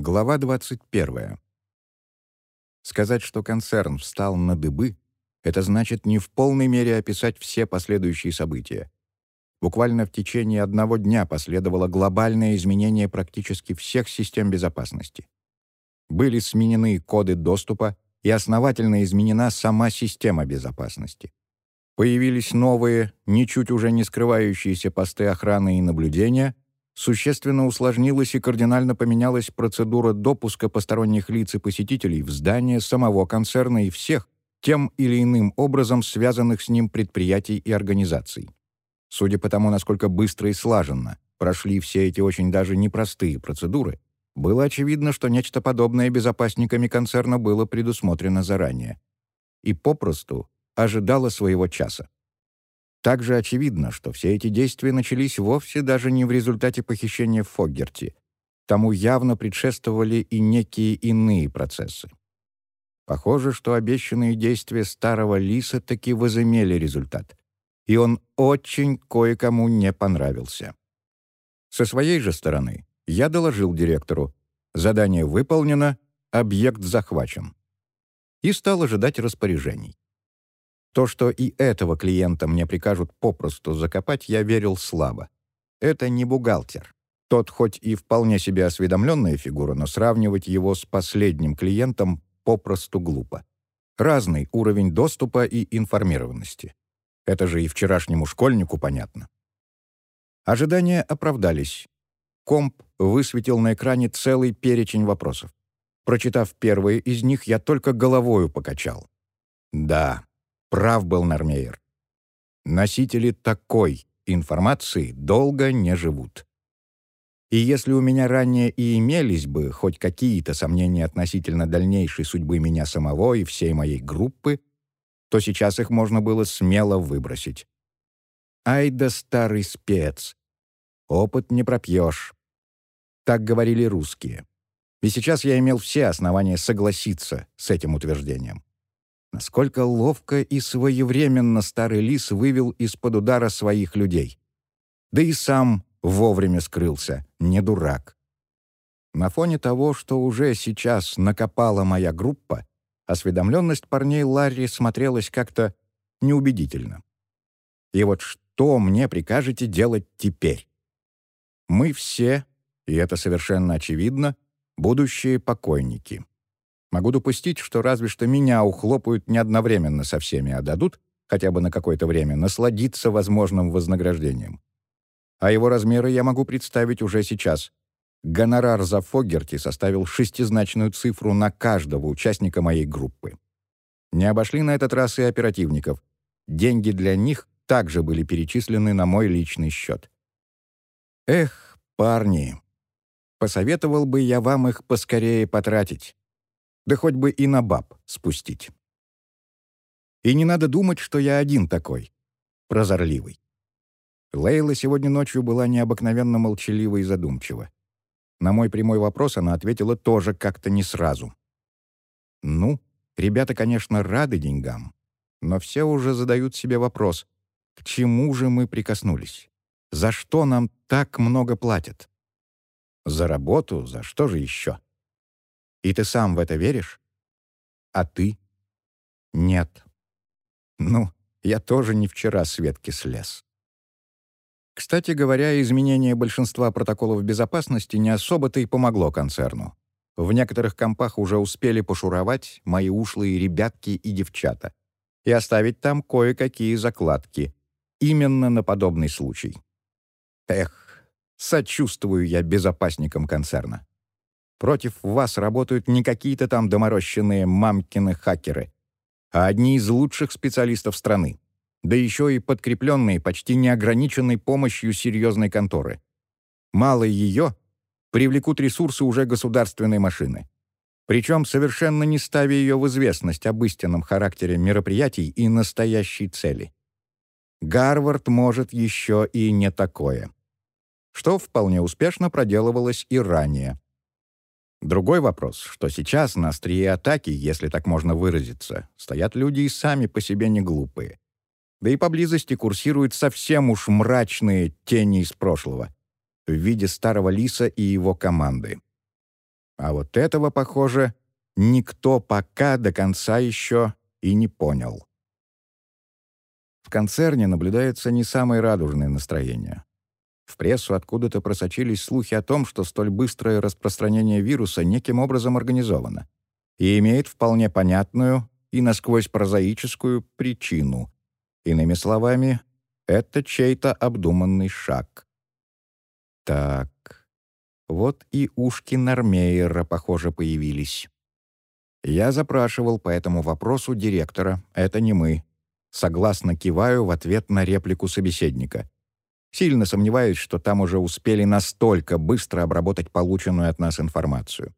Глава 21. Сказать, что концерн встал на дыбы, это значит не в полной мере описать все последующие события. Буквально в течение одного дня последовало глобальное изменение практически всех систем безопасности. Были сменены коды доступа и основательно изменена сама система безопасности. Появились новые, ничуть уже не скрывающиеся посты охраны и наблюдения — существенно усложнилась и кардинально поменялась процедура допуска посторонних лиц и посетителей в здание самого концерна и всех, тем или иным образом связанных с ним предприятий и организаций. Судя по тому, насколько быстро и слаженно прошли все эти очень даже непростые процедуры, было очевидно, что нечто подобное безопасниками концерна было предусмотрено заранее. И попросту ожидало своего часа. Также очевидно, что все эти действия начались вовсе даже не в результате похищения Фоггерти. Тому явно предшествовали и некие иные процессы. Похоже, что обещанные действия старого лиса таки возымели результат. И он очень кое-кому не понравился. Со своей же стороны я доложил директору. Задание выполнено, объект захвачен. И стал ожидать распоряжений. То, что и этого клиента мне прикажут попросту закопать, я верил слабо. Это не бухгалтер. Тот хоть и вполне себе осведомленная фигура, но сравнивать его с последним клиентом попросту глупо. Разный уровень доступа и информированности. Это же и вчерашнему школьнику понятно. Ожидания оправдались. Комп высветил на экране целый перечень вопросов. Прочитав первые из них, я только головою покачал. Да, Прав был Нормейер. Носители такой информации долго не живут. И если у меня ранее и имелись бы хоть какие-то сомнения относительно дальнейшей судьбы меня самого и всей моей группы, то сейчас их можно было смело выбросить. Ай да старый спец. Опыт не пропьешь. Так говорили русские. И сейчас я имел все основания согласиться с этим утверждением. Насколько ловко и своевременно старый лис вывел из-под удара своих людей. Да и сам вовремя скрылся, не дурак. На фоне того, что уже сейчас накопала моя группа, осведомленность парней Ларри смотрелась как-то неубедительно. И вот что мне прикажете делать теперь? Мы все, и это совершенно очевидно, будущие покойники. Могу допустить, что разве что меня ухлопают не одновременно со всеми, а дадут, хотя бы на какое-то время, насладиться возможным вознаграждением. А его размеры я могу представить уже сейчас. Гонорар за Фогерти составил шестизначную цифру на каждого участника моей группы. Не обошли на этот раз и оперативников. Деньги для них также были перечислены на мой личный счет. Эх, парни, посоветовал бы я вам их поскорее потратить да хоть бы и на баб спустить. И не надо думать, что я один такой, прозорливый. Лейла сегодня ночью была необыкновенно молчалива и задумчива. На мой прямой вопрос она ответила тоже как-то не сразу. «Ну, ребята, конечно, рады деньгам, но все уже задают себе вопрос, к чему же мы прикоснулись? За что нам так много платят? За работу, за что же еще?» И ты сам в это веришь? А ты? Нет. Ну, я тоже не вчера с ветки слез. Кстати говоря, изменение большинства протоколов безопасности не особо-то и помогло концерну. В некоторых компах уже успели пошуровать мои ушлые ребятки и девчата и оставить там кое-какие закладки, именно на подобный случай. Эх, сочувствую я безопасникам концерна. Против вас работают не какие-то там доморощенные мамкины хакеры, а одни из лучших специалистов страны, да еще и подкрепленные почти неограниченной помощью серьезной конторы. Мало ее, привлекут ресурсы уже государственной машины. Причем совершенно не ставя ее в известность об истинном характере мероприятий и настоящей цели. Гарвард может еще и не такое. Что вполне успешно проделывалось и ранее. Другой вопрос, что сейчас на острие атаки, если так можно выразиться, стоят люди и сами по себе не глупые. Да и поблизости курсируют совсем уж мрачные тени из прошлого в виде старого лиса и его команды. А вот этого, похоже, никто пока до конца еще и не понял. В концерне наблюдается не самое радужное настроение. В прессу откуда-то просочились слухи о том, что столь быстрое распространение вируса неким образом организовано и имеет вполне понятную и насквозь прозаическую причину. Иными словами, это чей-то обдуманный шаг. Так, вот и ушки Нормейера, похоже, появились. Я запрашивал по этому вопросу директора, это не мы. Согласно киваю в ответ на реплику собеседника. Сильно сомневаюсь, что там уже успели настолько быстро обработать полученную от нас информацию.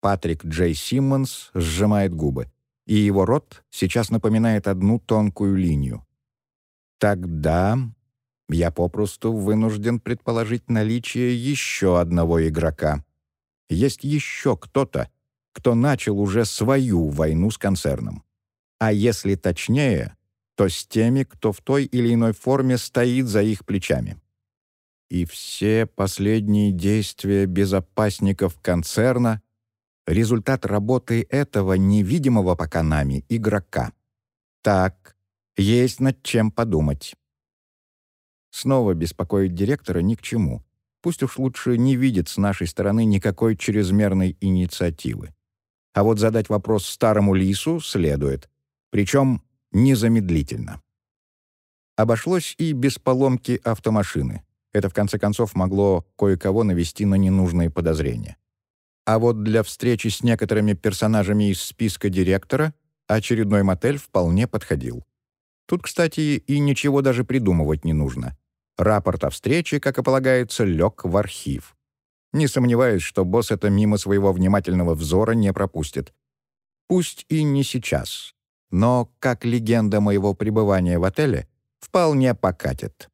Патрик Джей Симмонс сжимает губы, и его рот сейчас напоминает одну тонкую линию. Тогда я попросту вынужден предположить наличие еще одного игрока. Есть еще кто-то, кто начал уже свою войну с концерном. А если точнее, то с теми, кто в той или иной форме стоит за их плечами. И все последние действия безопасников концерна — результат работы этого невидимого пока нами игрока. Так, есть над чем подумать. Снова беспокоить директора ни к чему. Пусть уж лучше не видит с нашей стороны никакой чрезмерной инициативы. А вот задать вопрос старому лису следует. Причем незамедлительно. Обошлось и без поломки автомашины. Это, в конце концов, могло кое-кого навести на ненужные подозрения. А вот для встречи с некоторыми персонажами из списка директора очередной мотель вполне подходил. Тут, кстати, и ничего даже придумывать не нужно. Рапорт о встрече, как и полагается, лег в архив. Не сомневаюсь, что босс это мимо своего внимательного взора не пропустит. Пусть и не сейчас, но, как легенда моего пребывания в отеле, вполне покатит.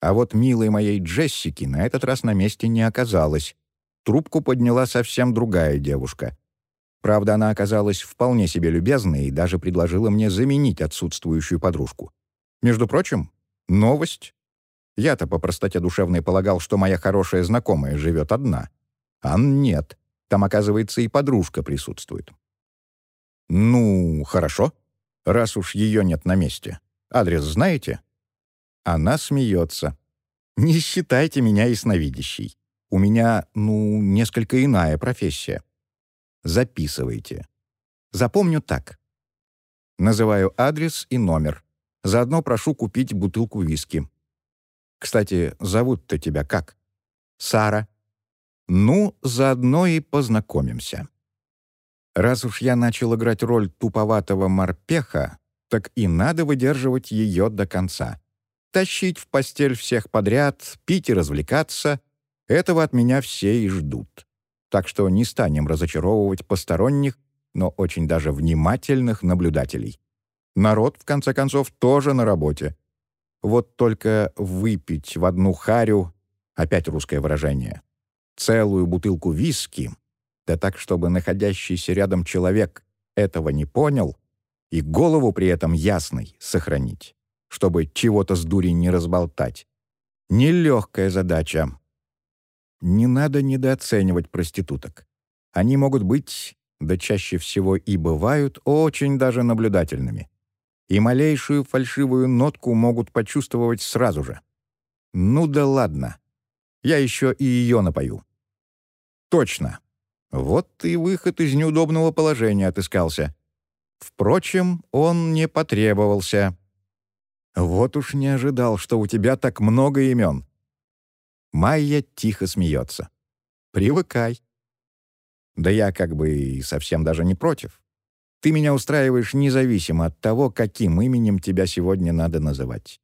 А вот милой моей Джессики на этот раз на месте не оказалось. Трубку подняла совсем другая девушка. Правда, она оказалась вполне себе любезной и даже предложила мне заменить отсутствующую подружку. Между прочим, новость. Я-то по простоте душевной полагал, что моя хорошая знакомая живет одна. А нет. Там, оказывается, и подружка присутствует. «Ну, хорошо. Раз уж ее нет на месте. Адрес знаете?» Она смеется. «Не считайте меня ясновидящей. У меня, ну, несколько иная профессия. Записывайте. Запомню так. Называю адрес и номер. Заодно прошу купить бутылку виски. Кстати, зовут-то тебя как? Сара. Ну, заодно и познакомимся. Раз уж я начал играть роль туповатого морпеха, так и надо выдерживать ее до конца. Тащить в постель всех подряд, пить и развлекаться — этого от меня все и ждут так что не станем разочаровывать посторонних, но очень даже внимательных наблюдателей. Народ, в конце концов, тоже на работе. Вот только выпить в одну харю, опять русское выражение, целую бутылку виски, да так, чтобы находящийся рядом человек этого не понял, и голову при этом ясной сохранить, чтобы чего-то с дури не разболтать. Нелегкая задача, не надо недооценивать проституток. Они могут быть, да чаще всего и бывают, очень даже наблюдательными. И малейшую фальшивую нотку могут почувствовать сразу же. Ну да ладно. Я еще и ее напою. Точно. Вот и выход из неудобного положения отыскался. Впрочем, он не потребовался. Вот уж не ожидал, что у тебя так много имен. Майя тихо смеется. «Привыкай». Да я как бы и совсем даже не против. Ты меня устраиваешь независимо от того, каким именем тебя сегодня надо называть.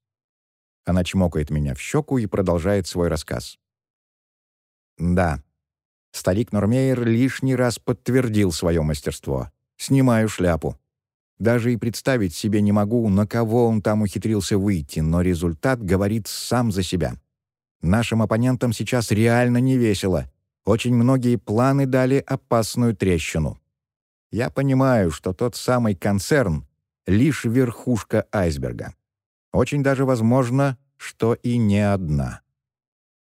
Она чмокает меня в щеку и продолжает свой рассказ. Да, старик Нормейер лишний раз подтвердил свое мастерство. Снимаю шляпу. Даже и представить себе не могу, на кого он там ухитрился выйти, но результат говорит сам за себя. Нашим оппонентам сейчас реально не весело. Очень многие планы дали опасную трещину. Я понимаю, что тот самый концерн — лишь верхушка айсберга. Очень даже возможно, что и не одна.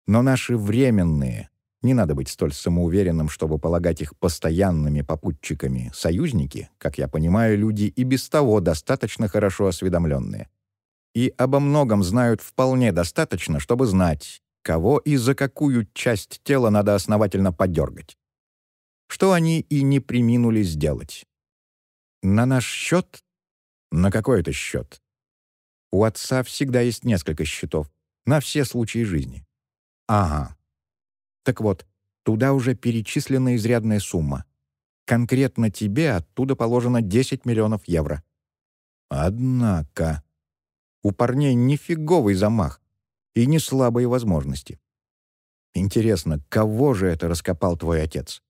Но наши временные, не надо быть столь самоуверенным, чтобы полагать их постоянными попутчиками. Союзники, как я понимаю, люди и без того достаточно хорошо осведомленные. И обо многом знают вполне достаточно, чтобы знать, кого и за какую часть тела надо основательно подергать. Что они и не приминули сделать. На наш счет? На какой это счет? У отца всегда есть несколько счетов. На все случаи жизни. Ага. Так вот, туда уже перечислена изрядная сумма. Конкретно тебе оттуда положено 10 миллионов евро. Однако... У парней нифиговый замах и не слабые возможности. Интересно, кого же это раскопал твой отец?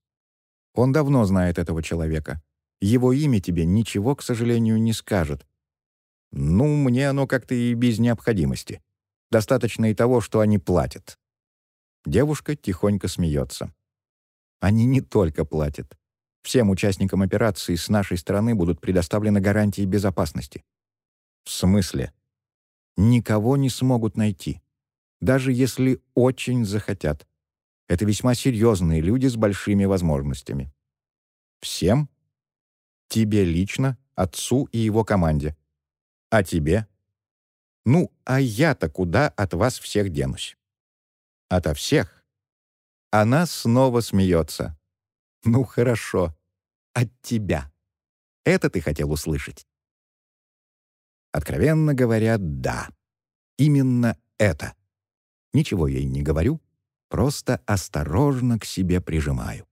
Он давно знает этого человека. Его имя тебе ничего, к сожалению, не скажет. Ну, мне оно как-то и без необходимости. Достаточно и того, что они платят. Девушка тихонько смеется. Они не только платят. Всем участникам операции с нашей стороны будут предоставлены гарантии безопасности. В смысле? Никого не смогут найти даже если очень захотят. Это весьма серьезные люди с большими возможностями. Всем? Тебе лично, отцу и его команде. А тебе? Ну, а я-то куда от вас всех денусь? Ото всех? Она снова смеется. Ну, хорошо. От тебя. Это ты хотел услышать? Откровенно говоря, да. Именно это. Ничего ей не говорю, просто осторожно к себе прижимаю.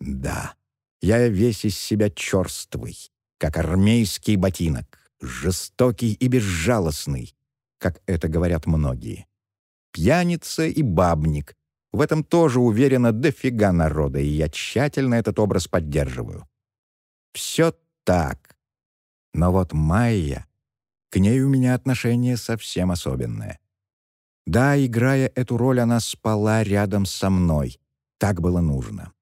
Да, я весь из себя черствый, как армейский ботинок, жестокий и безжалостный, как это говорят многие. Пьяница и бабник. В этом тоже уверена дофига народа, и я тщательно этот образ поддерживаю. Все так. Но вот Майя, к ней у меня отношение совсем особенное. Да, играя эту роль, она спала рядом со мной. Так было нужно.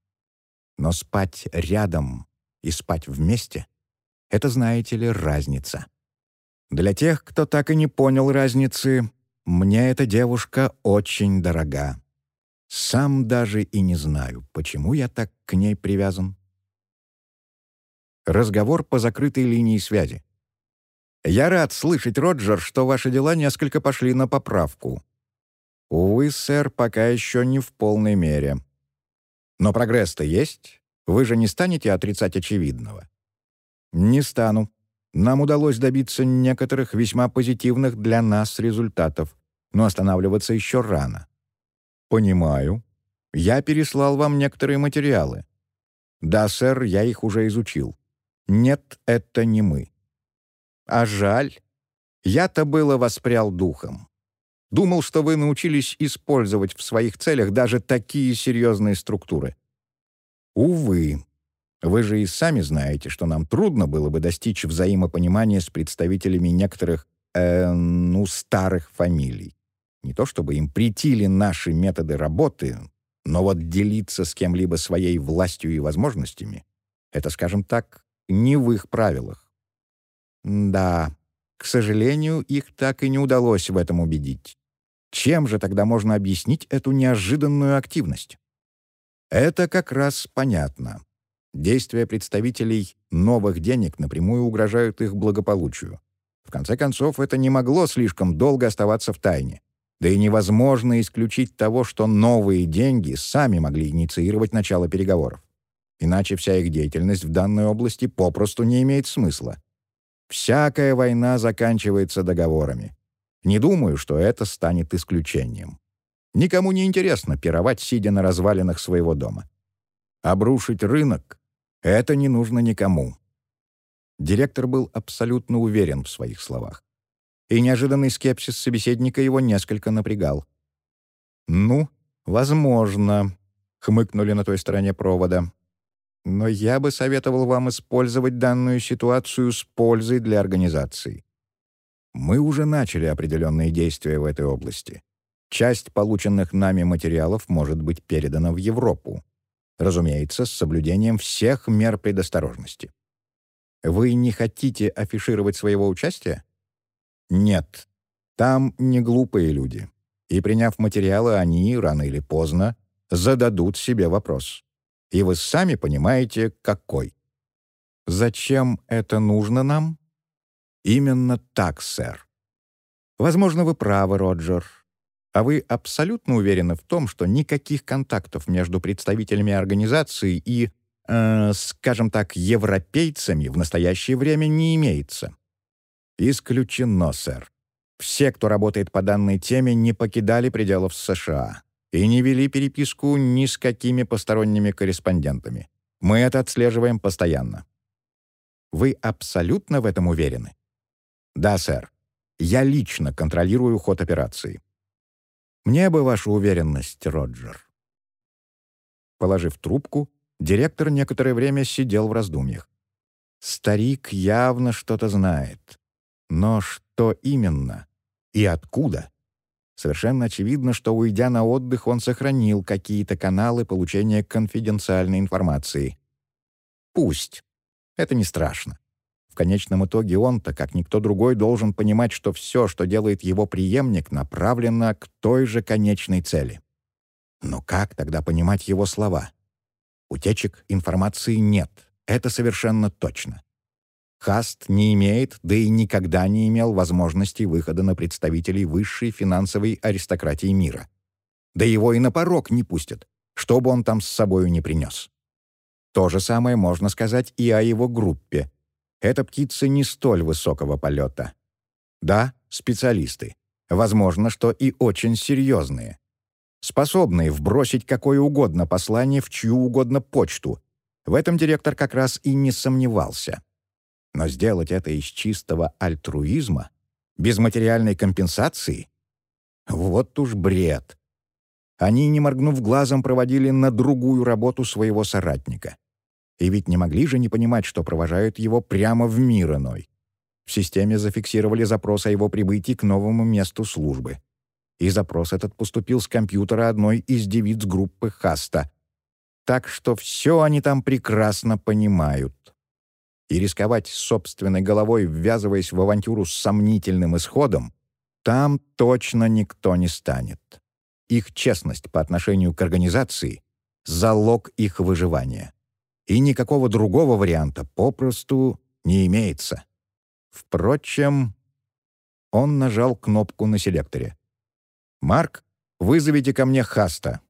Но спать рядом и спать вместе — это, знаете ли, разница. Для тех, кто так и не понял разницы, мне эта девушка очень дорога. Сам даже и не знаю, почему я так к ней привязан. Разговор по закрытой линии связи. «Я рад слышать, Роджер, что ваши дела несколько пошли на поправку. Увы, сэр, пока еще не в полной мере. Но прогресс-то есть. Вы же не станете отрицать очевидного? Не стану. Нам удалось добиться некоторых весьма позитивных для нас результатов, но останавливаться еще рано. Понимаю. Я переслал вам некоторые материалы. Да, сэр, я их уже изучил. Нет, это не мы. А жаль. Я-то было воспрял духом. Думал, что вы научились использовать в своих целях даже такие серьезные структуры. Увы. Вы же и сами знаете, что нам трудно было бы достичь взаимопонимания с представителями некоторых, э, ну, старых фамилий. Не то чтобы им притили наши методы работы, но вот делиться с кем-либо своей властью и возможностями — это, скажем так, не в их правилах. Да, к сожалению, их так и не удалось в этом убедить. Чем же тогда можно объяснить эту неожиданную активность? Это как раз понятно. Действия представителей новых денег напрямую угрожают их благополучию. В конце концов, это не могло слишком долго оставаться в тайне. Да и невозможно исключить того, что новые деньги сами могли инициировать начало переговоров. Иначе вся их деятельность в данной области попросту не имеет смысла. Всякая война заканчивается договорами. Не думаю, что это станет исключением. Никому не интересно пировать, сидя на развалинах своего дома. Обрушить рынок — это не нужно никому. Директор был абсолютно уверен в своих словах. И неожиданный скепсис собеседника его несколько напрягал. «Ну, возможно», — хмыкнули на той стороне провода. «Но я бы советовал вам использовать данную ситуацию с пользой для организации. Мы уже начали определенные действия в этой области. Часть полученных нами материалов может быть передана в Европу. Разумеется, с соблюдением всех мер предосторожности. Вы не хотите афишировать своего участия? Нет. Там не глупые люди. И приняв материалы, они, рано или поздно, зададут себе вопрос. И вы сами понимаете, какой. Зачем это нужно нам? Именно так, сэр. Возможно, вы правы, Роджер. А вы абсолютно уверены в том, что никаких контактов между представителями организации и, э, скажем так, европейцами в настоящее время не имеется? Исключено, сэр. Все, кто работает по данной теме, не покидали пределов США и не вели переписку ни с какими посторонними корреспондентами. Мы это отслеживаем постоянно. Вы абсолютно в этом уверены? Да, сэр. Я лично контролирую ход операции. Мне бы ваша уверенность, Роджер. Положив трубку, директор некоторое время сидел в раздумьях. Старик явно что-то знает. Но что именно? И откуда? Совершенно очевидно, что, уйдя на отдых, он сохранил какие-то каналы получения конфиденциальной информации. Пусть. Это не страшно. В конечном итоге он-то, как никто другой, должен понимать, что все, что делает его преемник, направлено к той же конечной цели. Но как тогда понимать его слова? Утечек информации нет, это совершенно точно. Хаст не имеет, да и никогда не имел возможности выхода на представителей высшей финансовой аристократии мира. Да его и на порог не пустят, что бы он там с собою не принес. То же самое можно сказать и о его группе. Эта птица не столь высокого полета. Да, специалисты. Возможно, что и очень серьезные. Способные вбросить какое угодно послание в чью угодно почту. В этом директор как раз и не сомневался. Но сделать это из чистого альтруизма, без материальной компенсации? Вот уж бред. Они, не моргнув глазом, проводили на другую работу своего соратника. И ведь не могли же не понимать, что провожают его прямо в мир иной. В системе зафиксировали запрос о его прибытии к новому месту службы. И запрос этот поступил с компьютера одной из девиц группы Хаста. Так что все они там прекрасно понимают и рисковать собственной головой, ввязываясь в авантюру с сомнительным исходом, там точно никто не станет. Их честность по отношению к организации — залог их выживания. И никакого другого варианта попросту не имеется. Впрочем, он нажал кнопку на селекторе. «Марк, вызовите ко мне Хаста»,